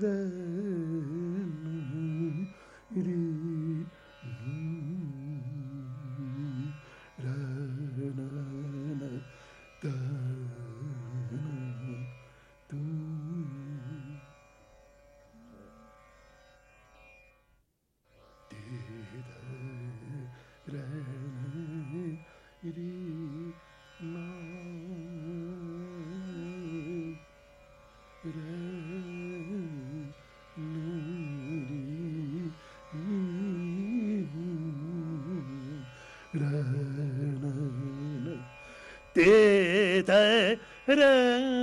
the ra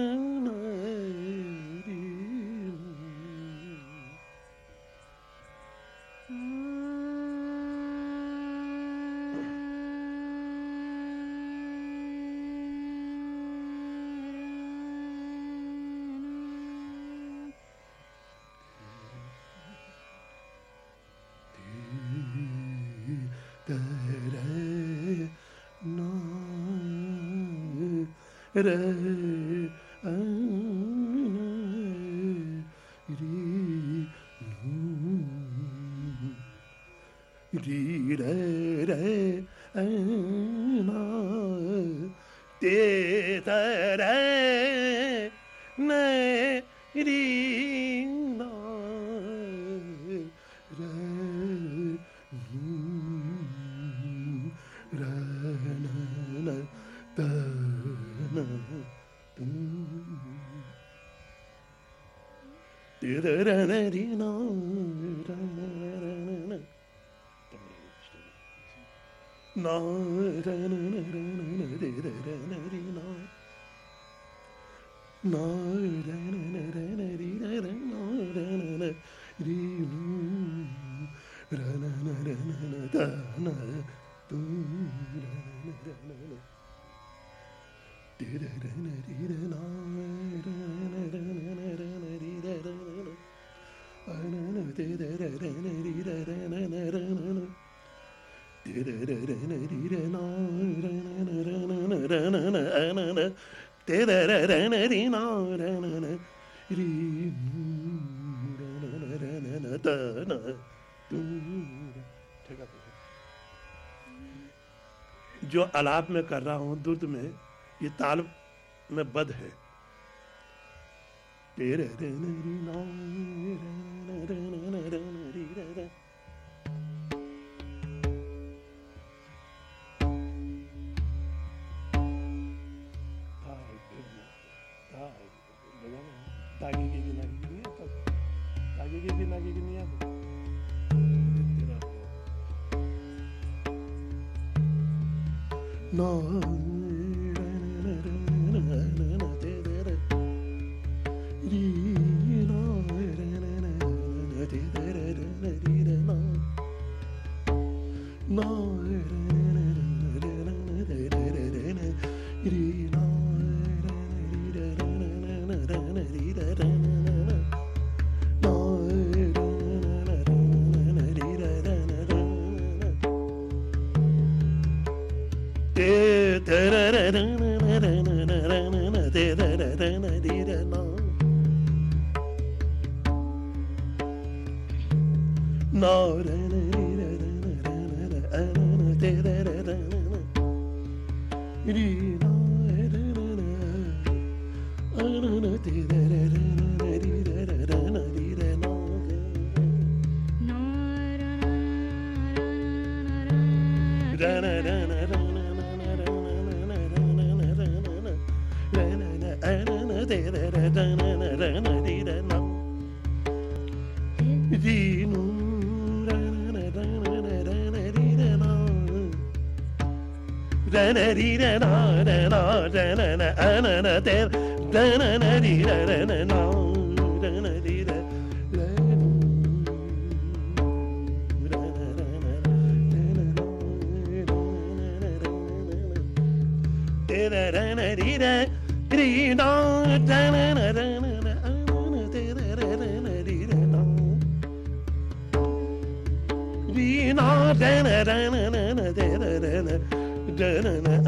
re. जो अलाप में कर रहा हूँ दुर्द में ये ताल में बद है। तेरे gigi lagi ginian No No No. di da da da da da da da da da da da da di da da da da Be not na na na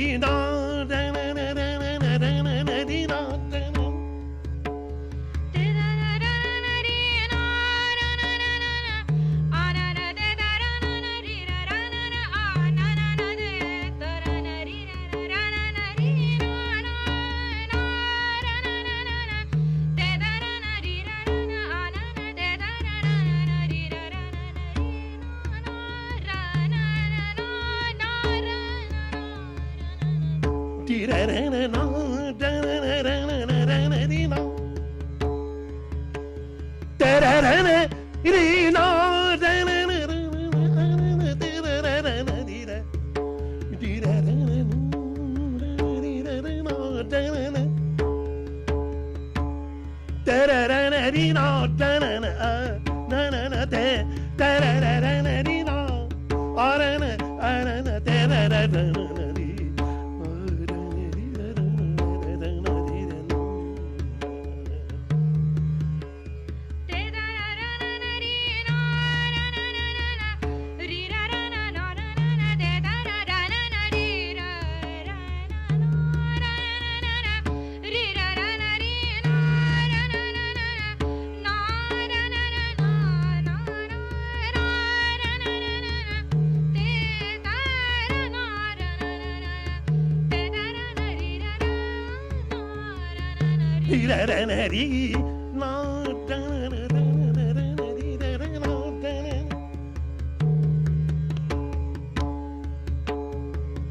Medina. Tirerena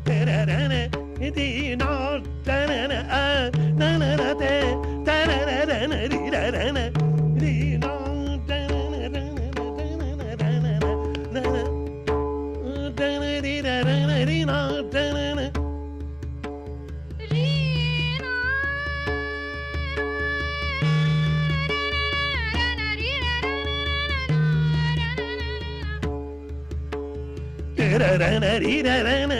da da da da da da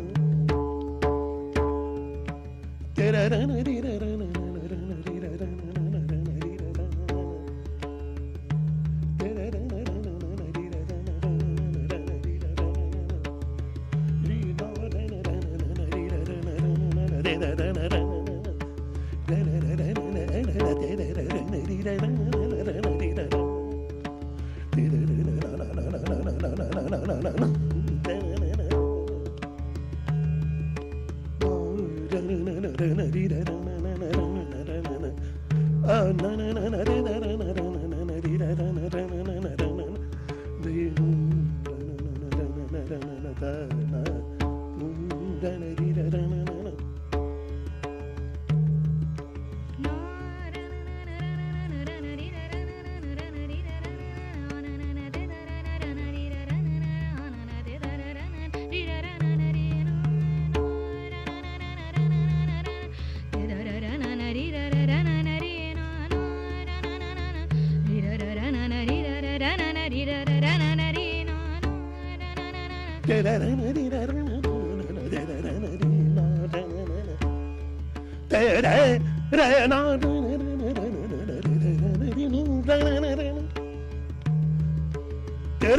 da da da Da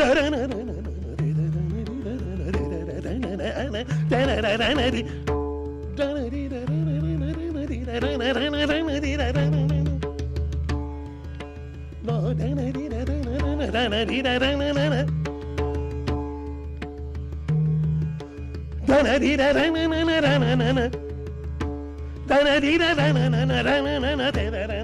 da dee da da na na na na na na na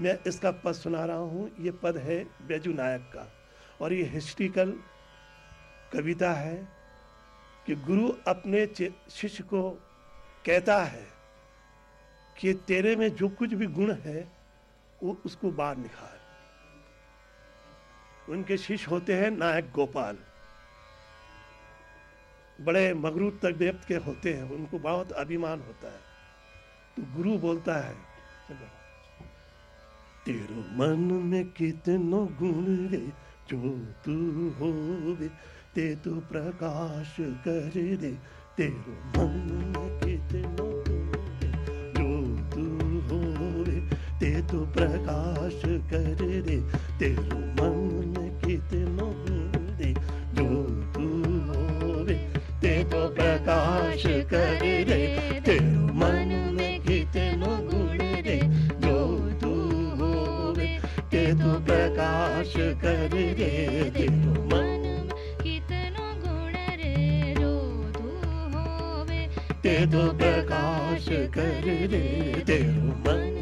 मैं इसका पद सुना रहा हूँ ये पद है बैजू नायक का और ये हिस्ट्रिकल कविता है कि गुरु अपने शिष्य को कहता है कि तेरे में जो कुछ भी गुण है, वो उसको बाहर निखार उनके शिष्य होते हैं नायक गोपाल। बड़े मगरूर तबियत के होते हैं, उनको बहुत अभिमान होता है। तो गुरु बोलता है तेरो मन में कितनो गुण रे, जो तू हो ते तो प्रकाश कर दे। तेरो मन में तू प्रकाश कर रे तेरू मन कितनो रे जो तू होवे, ते तो प्रकाश कर रे तेरू मन कितनो गुण रे जो तू होवे, ते तो प्रकाश कर रे तेरू मन तू ते तो प्रकाश कर रे तेरू मन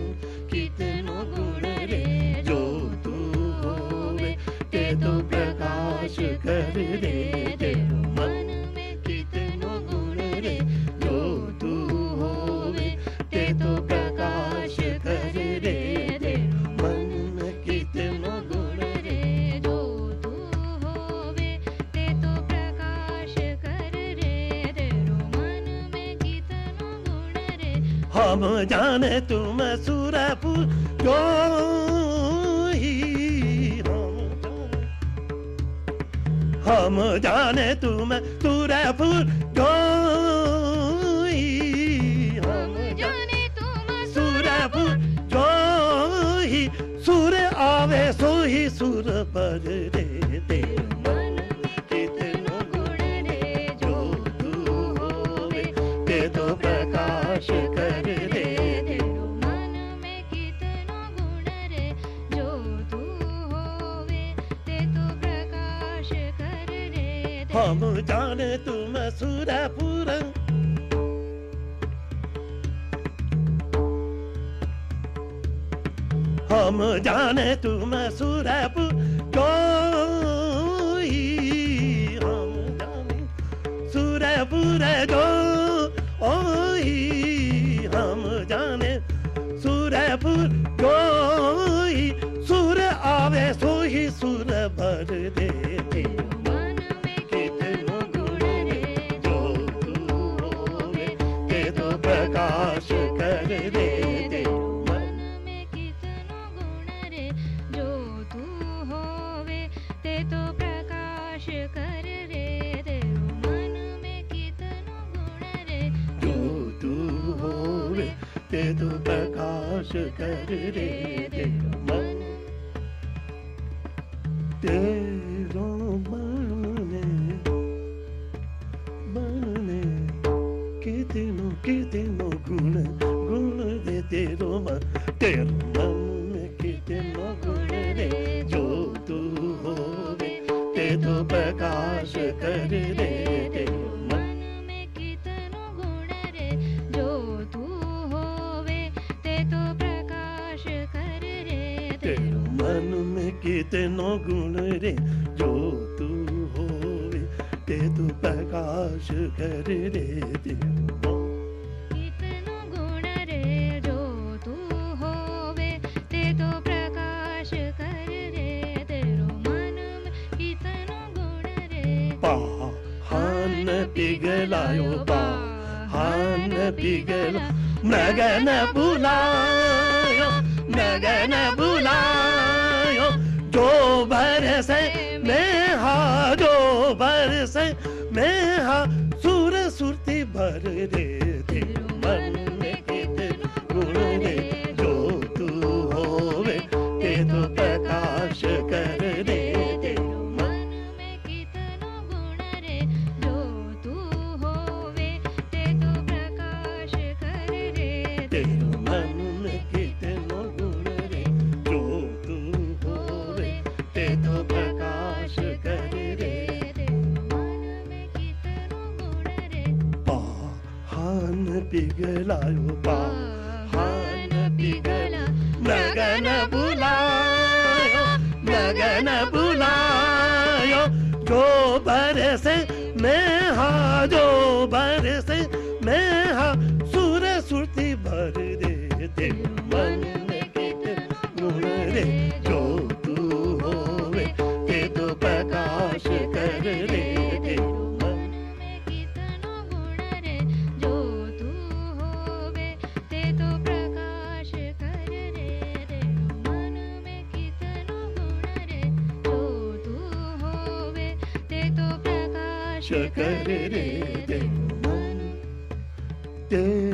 ते तो प्रकाश कर रे तेरू मन में कितनो गुण रे, जो तू होवे, ते तो प्रकाश कर तेरू मन में कितनो गुण रे, जो तू होवे, ते तो प्रकाश कर तेरो मन में कितनो गुण रे। हम जाने तुम सुरपुर जो हम जाने तुम तुरे जो ही हम जाने तुम सुरपुर जो ही सुर आवे सोही सुर पर। जाने तुम सुरपुर हम जाने तुम सुरपुर जोई हम जाने सुरपुर जो कर रे दे मन में कितनो गुण रे जो तू होवे ते तो प्रकाश कर रे दे मन में कितनो गुण रे जो तू। होवे ते तो प्रकाश कर रे पिघलायो हान पिघला मगन बुलायो मगन बुलायो जो भर से मैं हा जो भर से मैं हा सुर सुरती भर रे पिघलायो पा हान पिघला लगन बुलायो लगन बुलायो जो बरसे मैं हा जो बरसे कर रे ते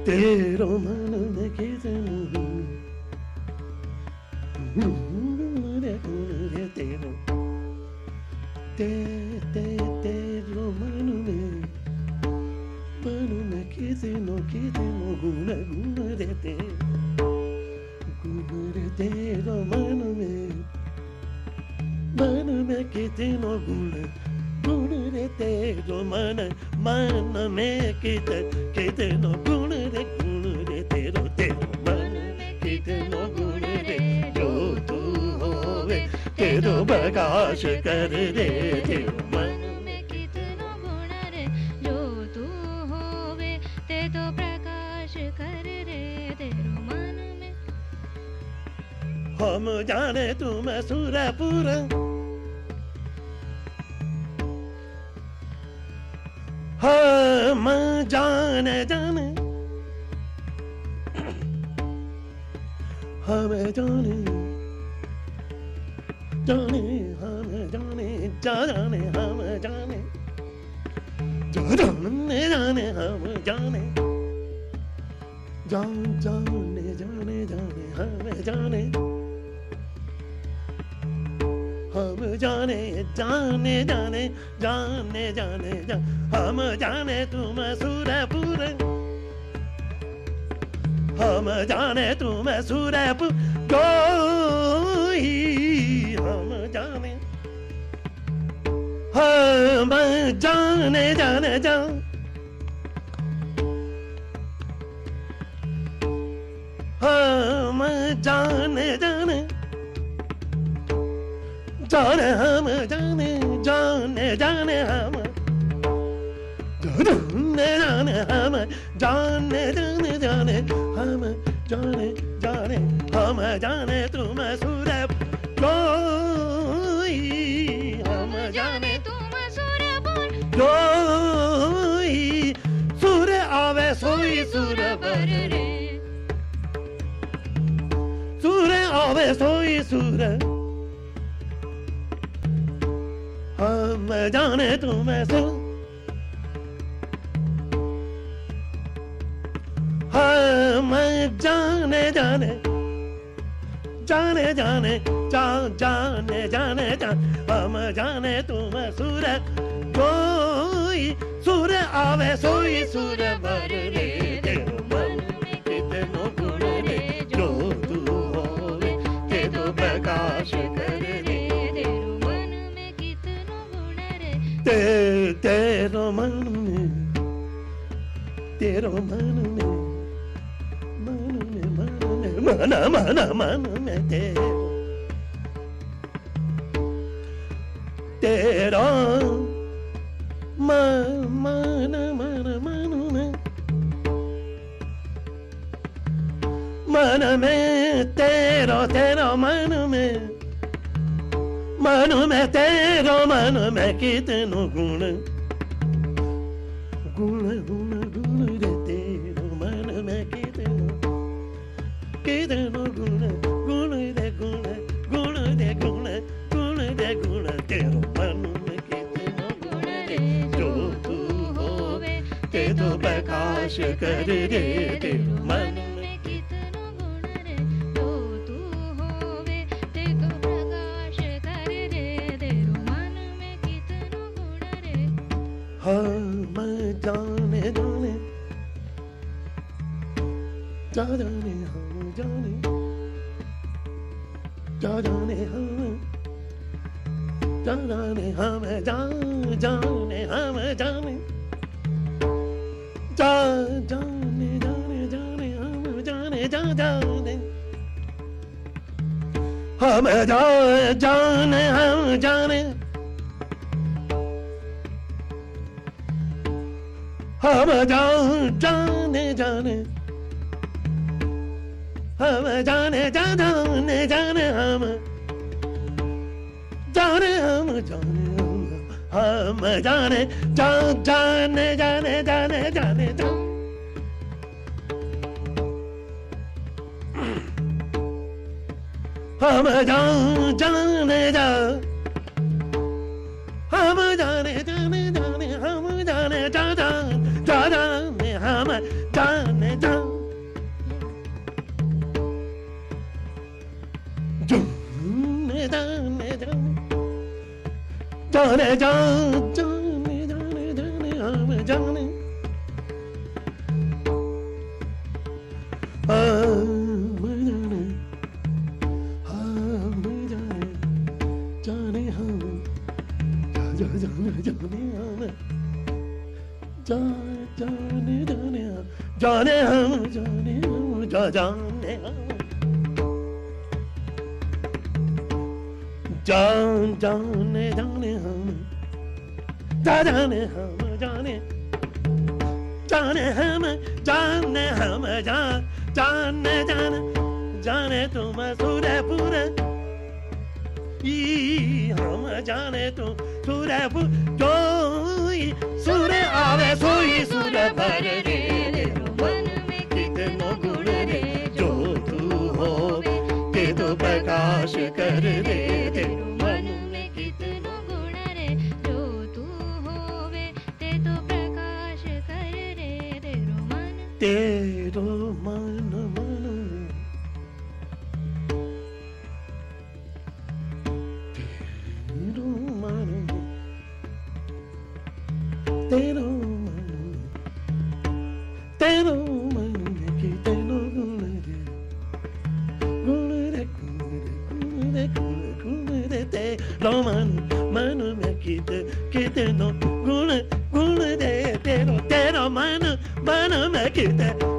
तेरो मन में कितनो गुण गुण रे गुण रे तेरो ते ते तेरो मन में मन में कितनो कितनो गुण गुण रे ते गुण रे तेरो मन में मन में कितनो गुण गुण रे तेरो मन मन में कित कितनो गुण प्रकाश कर रे तेरो मन मन में कितनो गुण रे जो तू होवे ते तो प्रकाश कर रे तेरो मन में। हम जाने तुम सुरपुर। हम जाने जाने। हम जाने जाने। ਜਾਣੇ, ਹਮ ਜਾਣੇ। ਜਾਣੇ ਜਾਣੇ, ਹਮ ਜਾਣੇ। ਜਾਣ, ਜਾਣੇ ਜਾਣੇ ਜਾਣੇ, ਹਮ ਜਾਣੇ। ਹਮ ਜਾਣੇ ਜਾਣੇ ਜਾਣੇ ਜਾਣੇ ਜਾਣੇ ਹਮ ਜਾਣੇ ਤੁਮ ਸੁਰਪੁਰ। ਹਮ ਜਾਣੇ ਤੁਮ ਸੁਰਪੁਰ। ਗੋਹੀ जाने जाने, जा। हम जाने जाने। जाने हम, जाने जाने जाने हम। जाने जाने हम, जाने जाने जाने हम, जाने जाने हम, जाने तुम सूरज हम जाने कोई सूर्य आवे सोई सूर्य पर रे। सूर्य आवे सोई सूर्य हम जाने तुम्हें सो। हम जाने जाने जाने जाने, जा जाने जाने जान हम जाने तुम सूर्य कोई सूर्य आवे सोई सूर्य बर रे। तेरो मन कितनो गुण रे जो तू होवे ते तो प्रकाश कर रे। तेरो मन में कितनो गुण रे। ते तेरो मन में तेरो मन में मन में मन में मन मन मन में तेरो। तेरा मन में तेरो तेरो मन में। मन में तेरो मन में कितनो गुण। ಶಕರೇ ದೇವ जाने जा जाने जाने हम। जाने हम जाने हम जाने, जा, जाने जाने जाने जाने, जा। हम जान जाने, जा। जाने जाने जा जाने जाने जाने। हम जाने हम जाने हम जाने जाने हम जा, जाने। जाने जा जाने जाने हम। हम जाने हम जा जान। जाने हम जा जाने हम जाने जाने। जाने जा जाने तुम सूर्य पूरे हम जाने तू सूर्य जो सूर्य आवे, सोई सूर्य भर रे। प्रकाश कर रे। दे मन में कितनो गुण रे जो तू होवे ते तो प्रकाश कर रे। तेरो मन तेरो मन querida.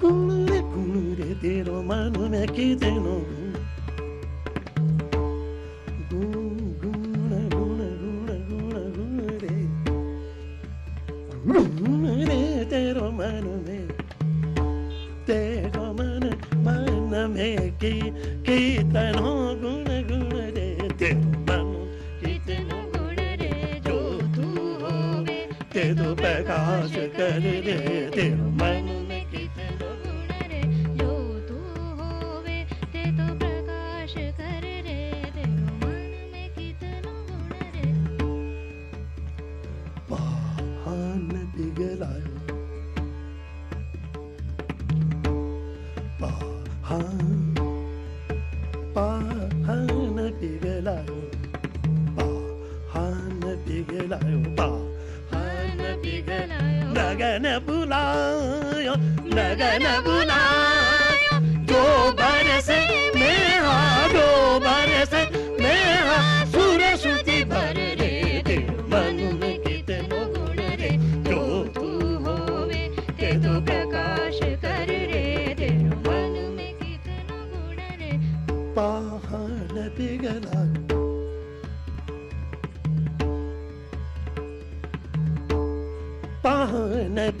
Kumule kumule te romano me quite no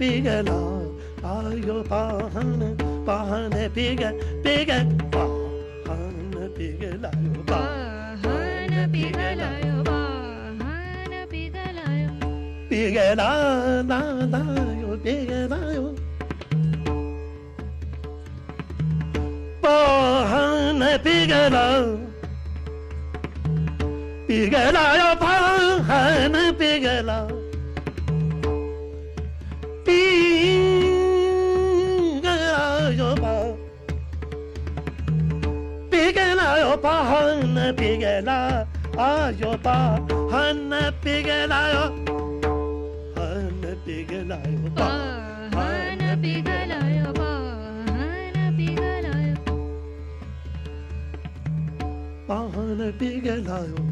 bigger now. Are you bahana, bahana bigger, bigger, bahana bigger layo, bahana bigger layo, bahana bigger layo, bigger la la layo, bigger layo. Bahana bigger layo, bigger layo. ela ayopa hanne pigelayo hanne pigelayo pa hanne pigelayo pa hanne pigelayo pa hanne pigelayo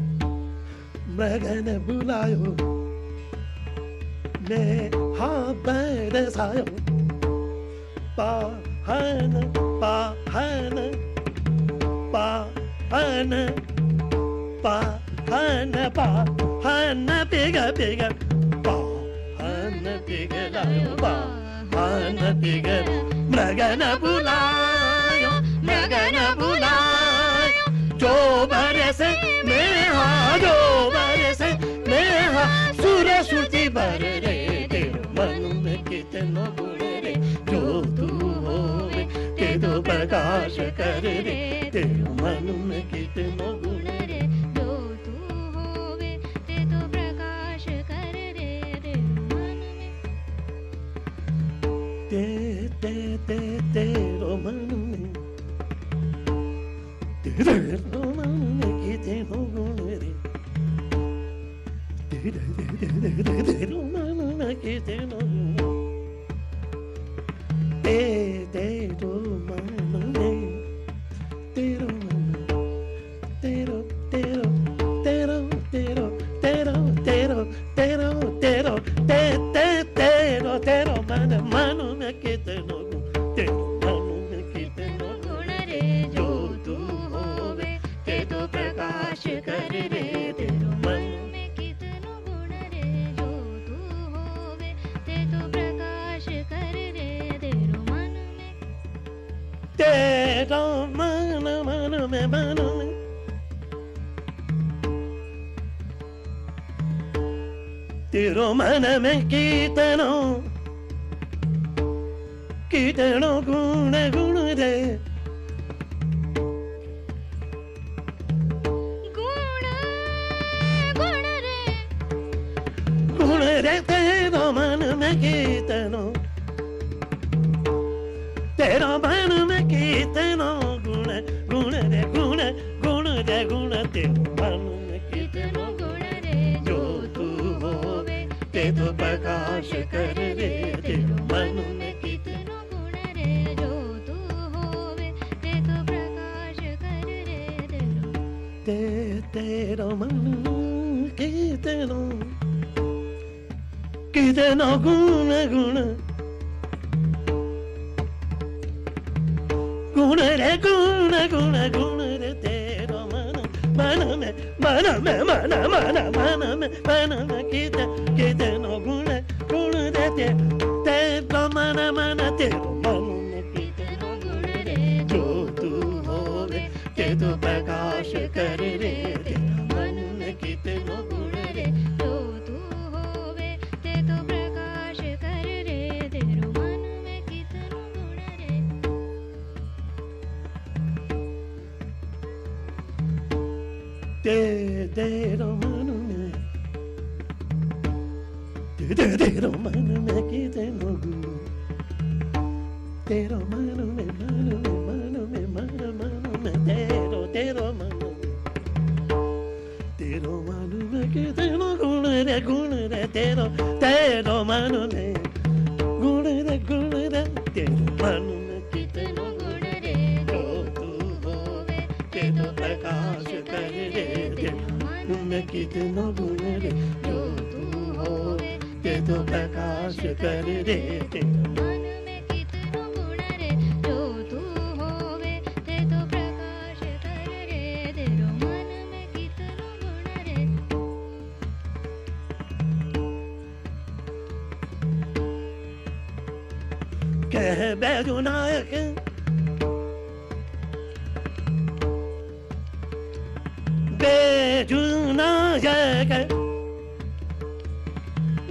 mregene bulayo ne ha bere sayo pa hanne pa hanne pa hanne pa han pa han pega pega pa han pega la pa han pega mragana bulayo mragana bulayo jo bare se me ha jo bare se me ha sura suti bare re te man me kitno gune re jo tu ho re te do prakash kar re te man me kitno gune mano, mano, mano, me quita, మనమే కీర్తనం కీర్తనం గుణగుణదే Tedo mano me quitano, tedo mano me quitano, gune gune de gune gune de gune tedo mano. प्रकाश कर रे तेरो मन में कितनो गुण तू ते मन कितनो कितनो गुण गुण। गुण रे, गुण गुण गुण रे तेरो मन। मन में मन में, मन मन मन में मन में कित कितनो गुण। मन मनो तु प्रकाश करे Tero mano me mano me mano me mano mano me tero tero mano. Tero mano me que tero gune de gune de tero tero mano me. Gune de gune de tero mano me que tero gune de do tu hove te do prakash kare de. Tero mano me que tero gune de do tu hove te do prakash kare de. tero कह बैजू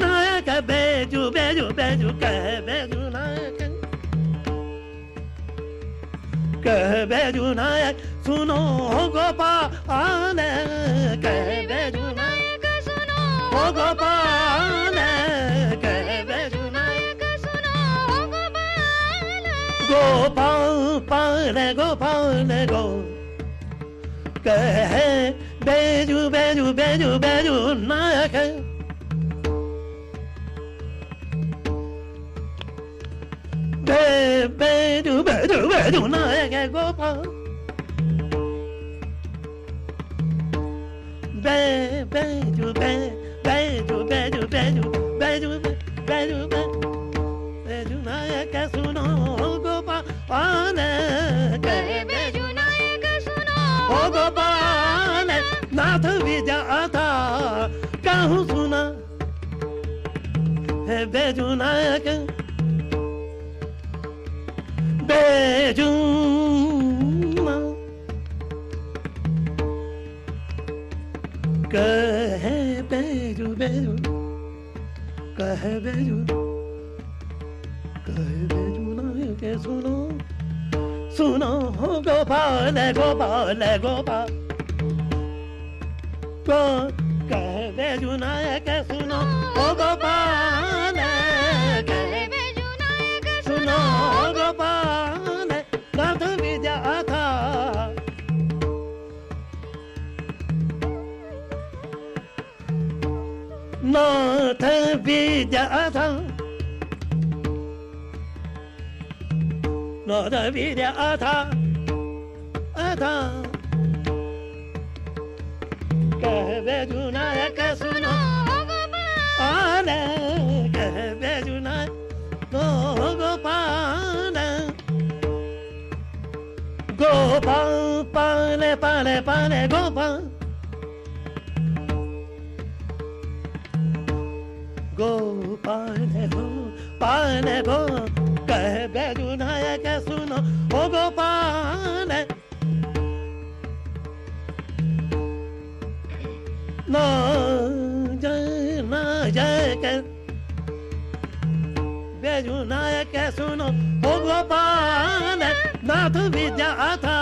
नायक बैजू बैजू बैजू कह बैजू नायक कह बैजू नायक सुनो गोपाल कह बैजू नायक नायक सुनो Gopal Palego, palego. Que beijo, beijo, beijo, beijo, na que. Beijo, beijo, beijo, na que gopa. Beijo, beijo, beijo, beijo, beijo, beijo, beijo, beijo, na que Gopal ओ गोपाल नाथ विजाता कहूँ सुना। है बेजू नायक बेजू कहे बेजू बेजू कहे बेजू सुनो गोपाल गोपाल गोपाल। गो, कह बेजू नायक सुनो, ओ गोपाल। सुनो गोपाल, नाथ विद्या था नाथ विद्या था 我的比的阿他阿他，该别住那也该住那，阿嘞该别住那，我个怕嘞，我怕怕嘞怕嘞怕嘞我怕。go pane ho pane go नायक सुनो ओ गोपाल न जय न जय के बेजू नायक सुनो ओ गोपाल नाथ विद्या था